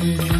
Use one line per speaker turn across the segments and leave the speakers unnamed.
baby.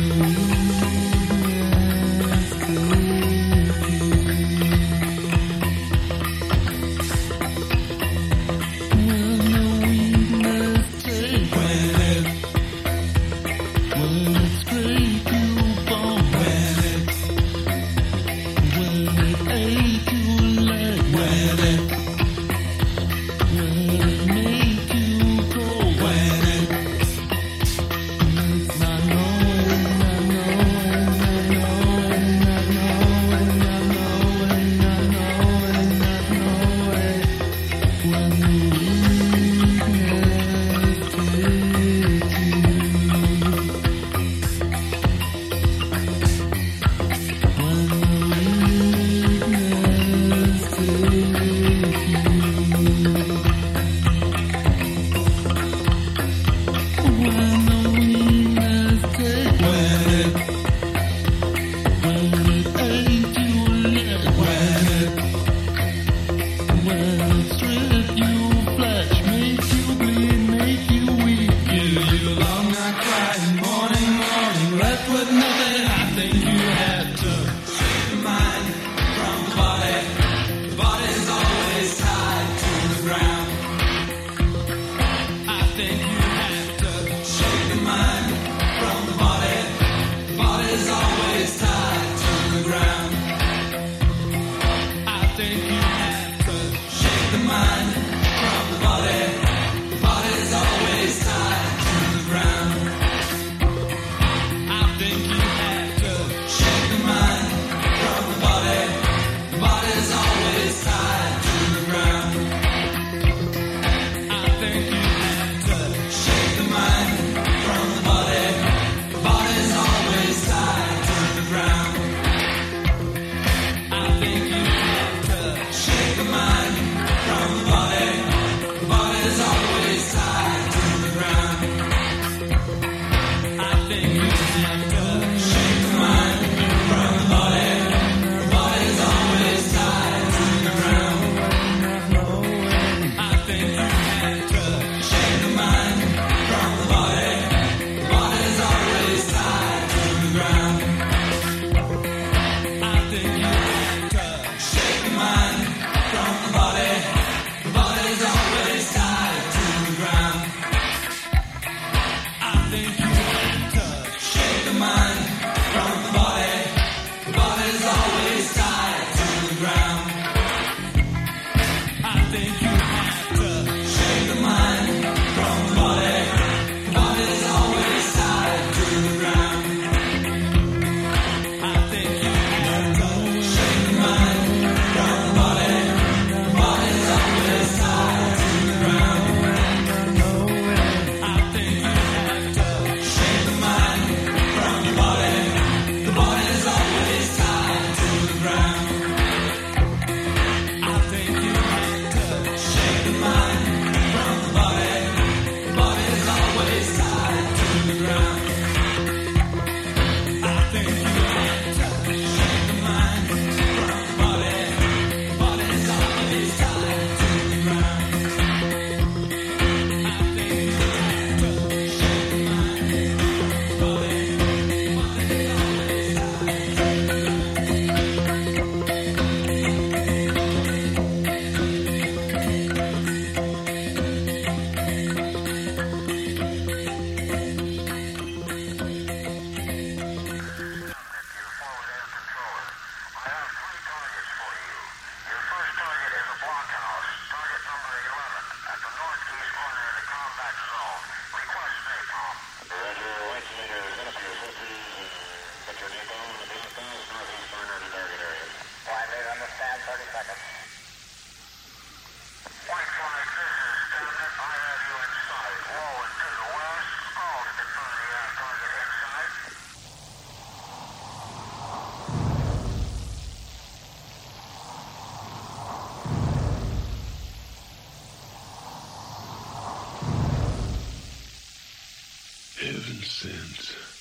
Adios.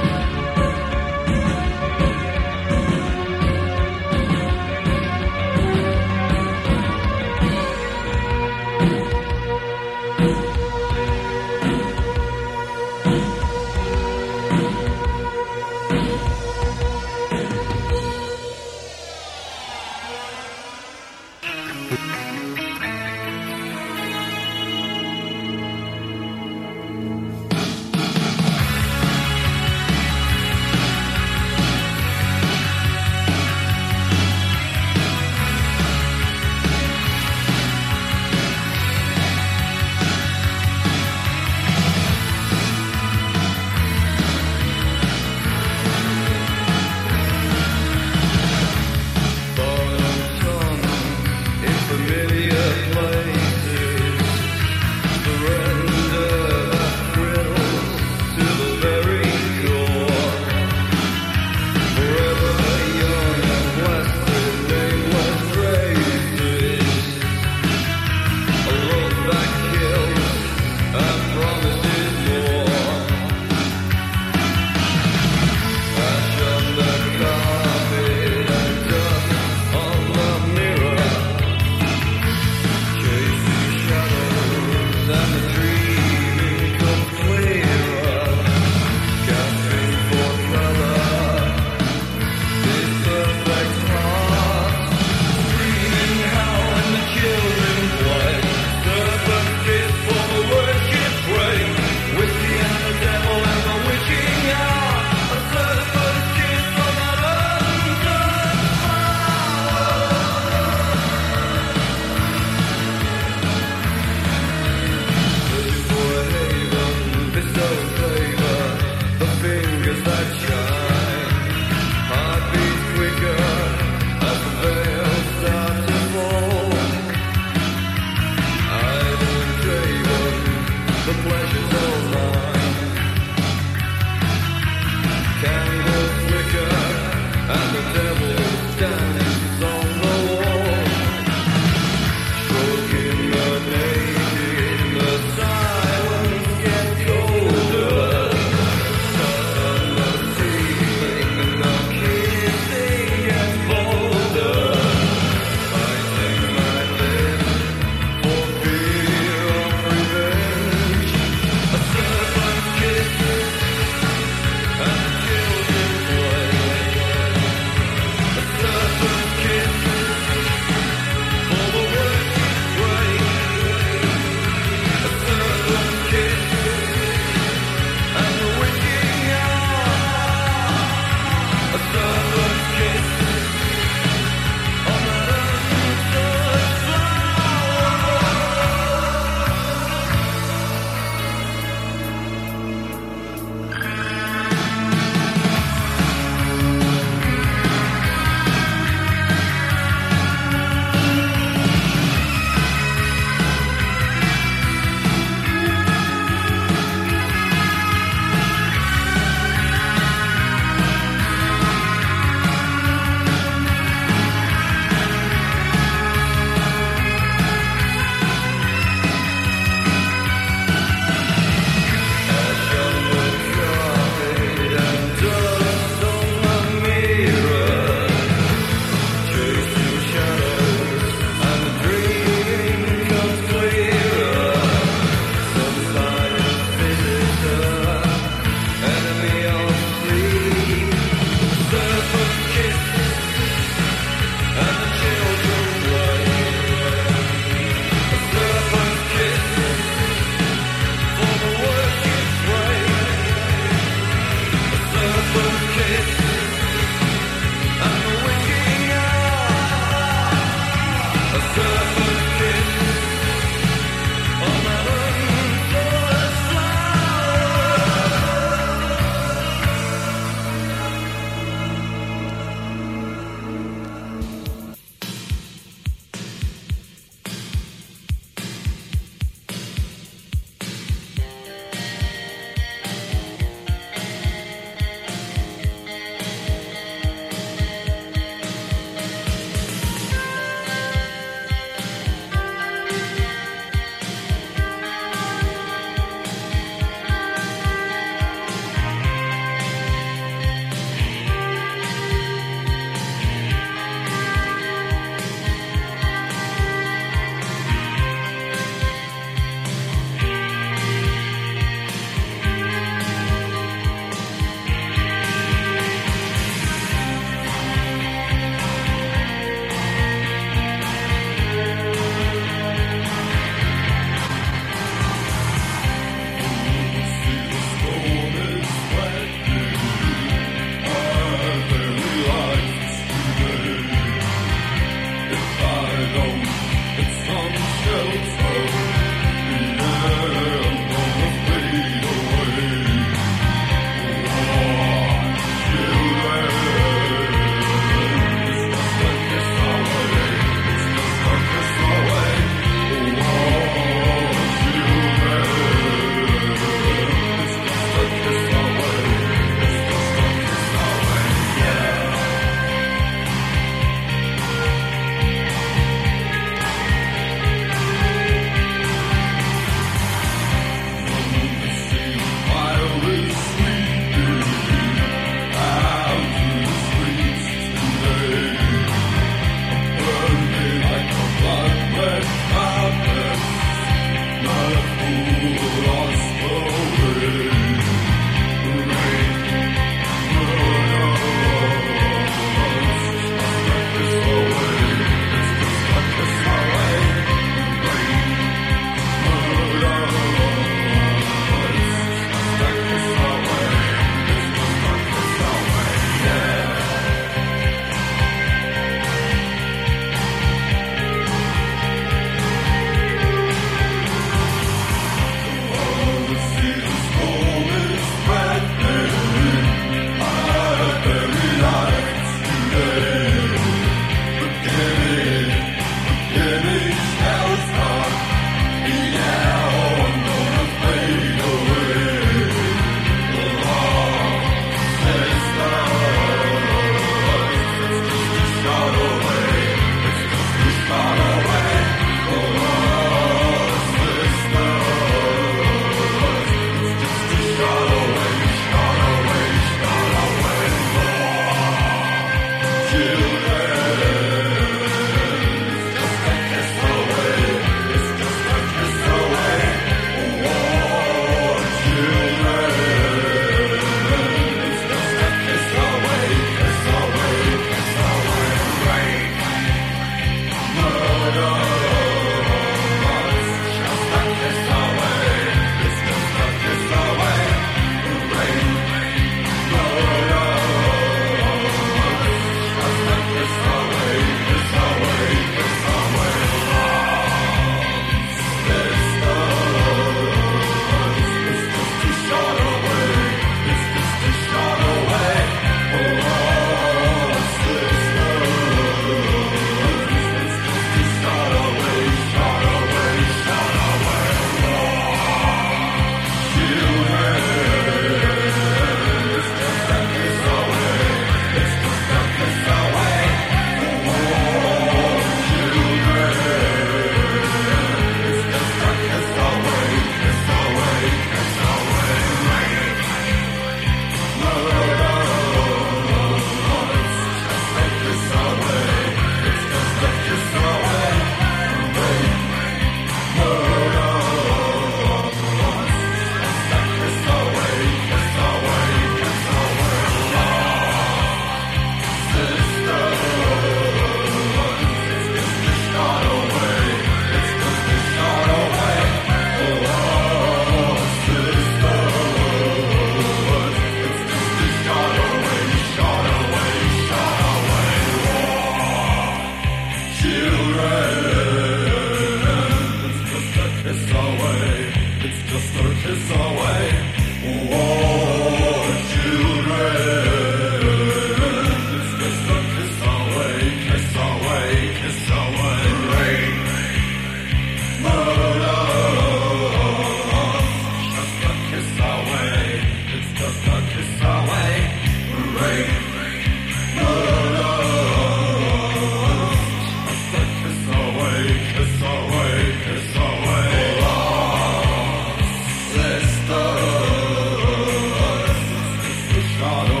Again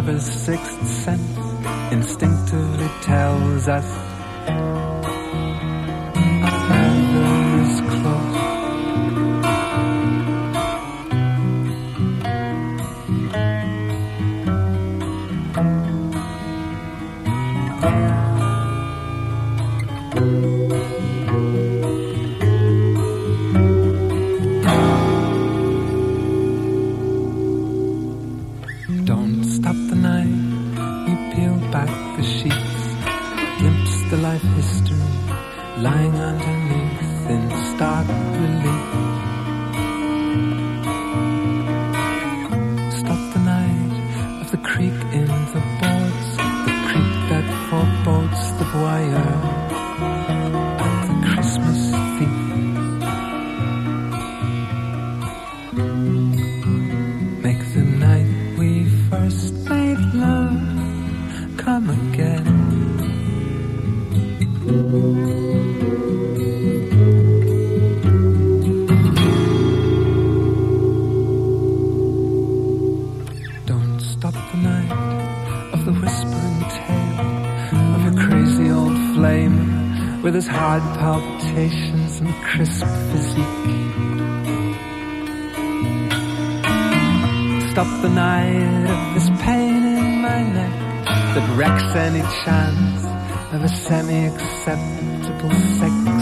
lover's sixth sense instinctively tells us his heart palpitations and crisp physique. Stop the night of this pain in my neck that wrecks any chance of a semi-acceptable sex.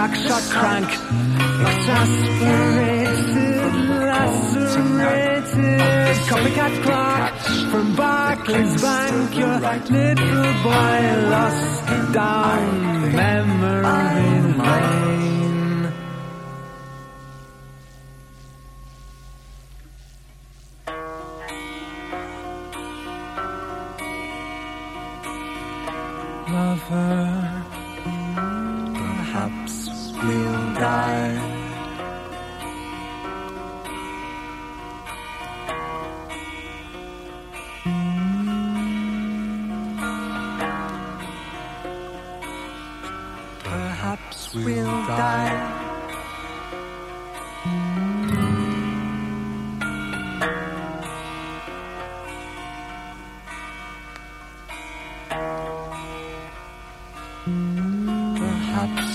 Shot, crank, Exasperated, lacerated Copycat clock from Barclays Bank. Your little boy lost. Perhaps